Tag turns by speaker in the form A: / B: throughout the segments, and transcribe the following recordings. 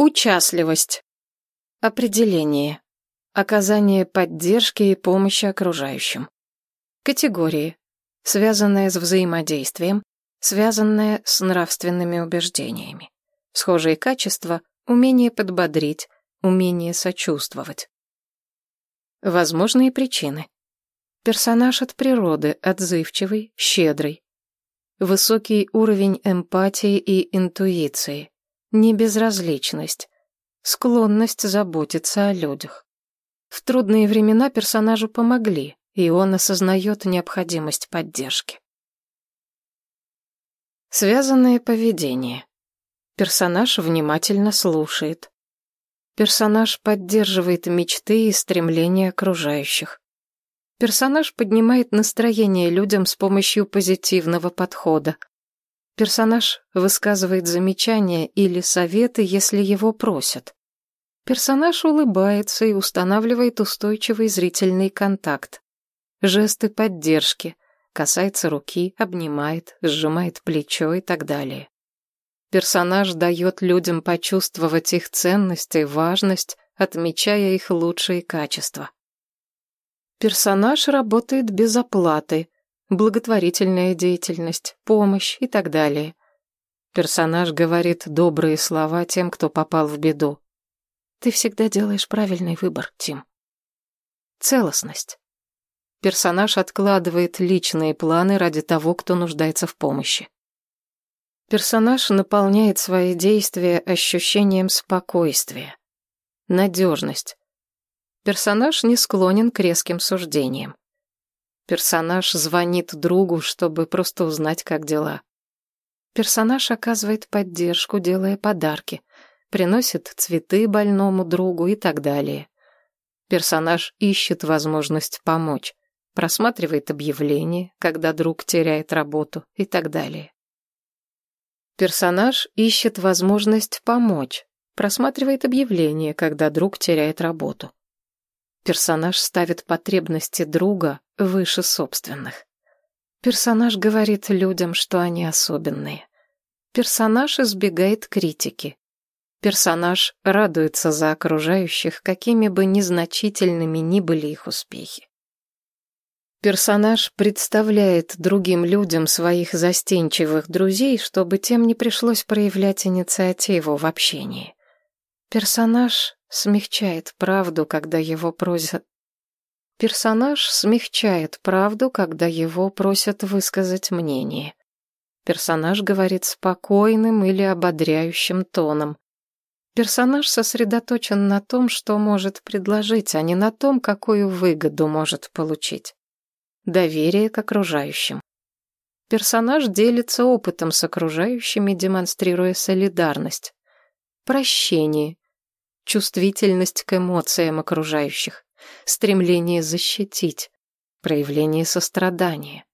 A: Участливость. Определение. Оказание поддержки и помощи окружающим. Категории. Связанные с взаимодействием, связанные с нравственными убеждениями. Схожие качества – умение подбодрить, умение сочувствовать. Возможные причины. Персонаж от природы, отзывчивый, щедрый. Высокий уровень эмпатии и интуиции. Небезразличность. Склонность заботиться о людях. В трудные времена персонажу помогли, и он осознает необходимость поддержки. Связанное поведение. Персонаж внимательно слушает. Персонаж поддерживает мечты и стремления окружающих. Персонаж поднимает настроение людям с помощью позитивного подхода. Персонаж высказывает замечания или советы, если его просят. Персонаж улыбается и устанавливает устойчивый зрительный контакт. Жесты поддержки, касается руки, обнимает, сжимает плечо и так далее. Персонаж дает людям почувствовать их ценность и важность, отмечая их лучшие качества. Персонаж работает без оплаты, благотворительная деятельность, помощь и так далее. Персонаж говорит добрые слова тем, кто попал в беду. Ты всегда делаешь правильный выбор, Тим. Целостность. Персонаж откладывает личные планы ради того, кто нуждается в помощи. Персонаж наполняет свои действия ощущением спокойствия. Надежность. Персонаж не склонен к резким суждениям. Персонаж звонит другу, чтобы просто узнать, как дела. Персонаж оказывает поддержку, делая подарки, приносит цветы больному другу и так далее. Персонаж ищет возможность помочь, просматривает объявления, когда друг теряет работу и так далее. Персонаж ищет возможность помочь, просматривает объявление, когда друг теряет работу. Персонаж ставит потребности друга выше собственных. Персонаж говорит людям, что они особенные. Персонаж избегает критики. Персонаж радуется за окружающих, какими бы незначительными ни были их успехи. Персонаж представляет другим людям своих застенчивых друзей, чтобы тем не пришлось проявлять инициативу в общении. Персонаж смягчает правду, когда его просят... Персонаж смягчает правду, когда его просят высказать мнение. Персонаж говорит спокойным или ободряющим тоном. Персонаж сосредоточен на том, что может предложить, а не на том, какую выгоду может получить доверие к окружающим. Персонаж делится опытом с окружающими, демонстрируя солидарность, прощение, чувствительность к эмоциям окружающих, стремление защитить, проявление сострадания.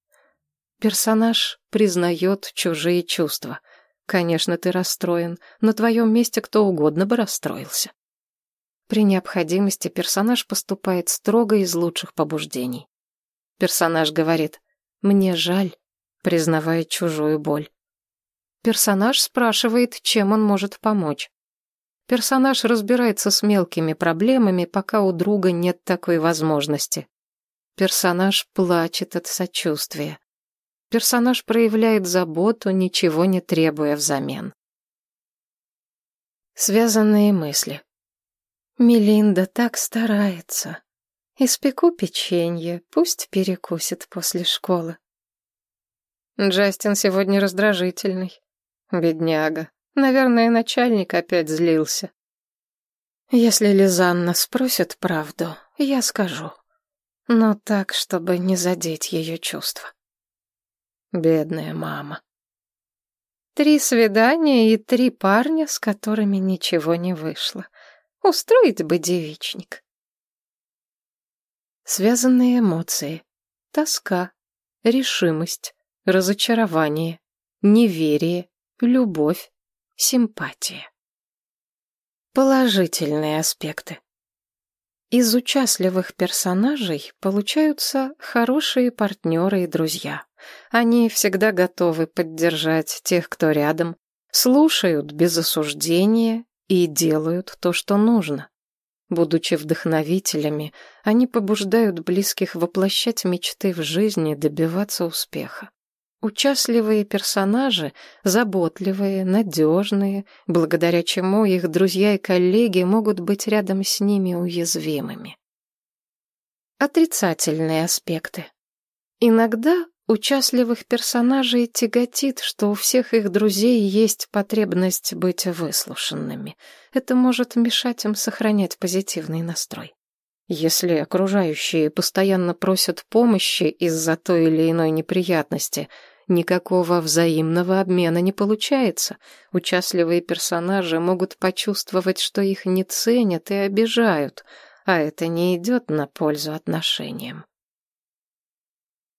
A: Персонаж признает чужие чувства. Конечно, ты расстроен, на твоем месте кто угодно бы расстроился. При необходимости персонаж поступает строго из лучших побуждений. Персонаж говорит «мне жаль», признавая чужую боль. Персонаж спрашивает, чем он может помочь. Персонаж разбирается с мелкими проблемами, пока у друга нет такой возможности. Персонаж плачет от сочувствия. Персонаж проявляет заботу, ничего не требуя взамен. Связанные мысли. Мелинда так старается. Испеку печенье, пусть перекусит после школы. Джастин сегодня раздражительный. Бедняга. Наверное, начальник опять злился. Если Лизанна спросит правду, я скажу. Но так, чтобы не задеть ее чувства. Бедная мама. Три свидания и три парня, с которыми ничего не вышло. Устроить бы девичник. Связанные эмоции. Тоска, решимость, разочарование, неверие, любовь, симпатия. Положительные аспекты. Из участливых персонажей получаются хорошие партнеры и друзья. Они всегда готовы поддержать тех, кто рядом, слушают без осуждения, и делают то, что нужно. Будучи вдохновителями, они побуждают близких воплощать мечты в жизни, добиваться успеха. Участливые персонажи, заботливые, надежные, благодаря чему их друзья и коллеги могут быть рядом с ними уязвимыми. Отрицательные аспекты. Иногда участливых персонажей тяготит, что у всех их друзей есть потребность быть выслушанными. Это может мешать им сохранять позитивный настрой. Если окружающие постоянно просят помощи из-за той или иной неприятности – Никакого взаимного обмена не получается. Участливые персонажи могут почувствовать, что их не ценят и обижают, а это не идет на пользу отношениям.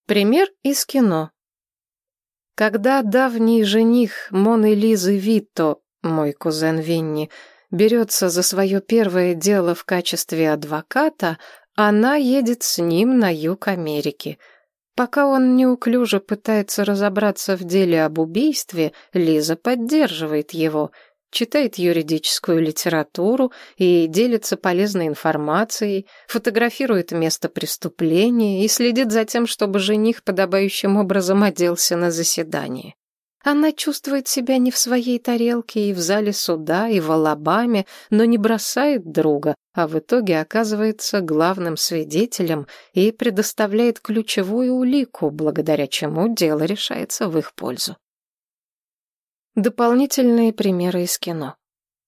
A: Пример из кино. Когда давний жених Моны Лизы Витто, мой кузен Винни, берется за свое первое дело в качестве адвоката, она едет с ним на юг Америки – Пока он неуклюже пытается разобраться в деле об убийстве, Лиза поддерживает его, читает юридическую литературу и делится полезной информацией, фотографирует место преступления и следит за тем, чтобы жених подобающим образом оделся на заседании. Она чувствует себя не в своей тарелке и в зале суда, и в Алабаме, но не бросает друга, а в итоге оказывается главным свидетелем и предоставляет ключевую улику, благодаря чему дело решается в их пользу. Дополнительные примеры из кино.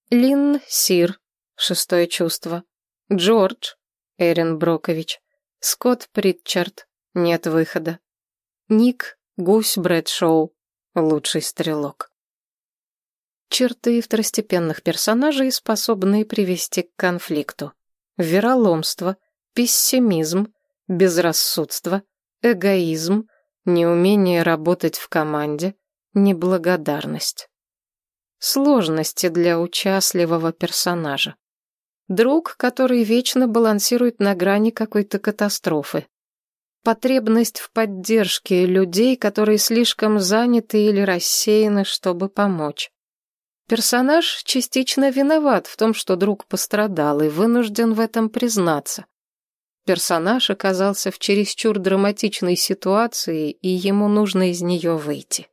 A: Лин Сир, «Шестое чувство», Джордж, Эрин Брокович, Скотт Притчард, «Нет выхода», Ник Гусь Брэдшоу, лучший стрелок. Черты второстепенных персонажей, способные привести к конфликту. Вероломство, пессимизм, безрассудство, эгоизм, неумение работать в команде, неблагодарность. Сложности для участливого персонажа. Друг, который вечно балансирует на грани какой-то катастрофы потребность в поддержке людей, которые слишком заняты или рассеяны, чтобы помочь. Персонаж частично виноват в том, что друг пострадал, и вынужден в этом признаться. Персонаж оказался в чересчур драматичной ситуации, и ему нужно из нее выйти.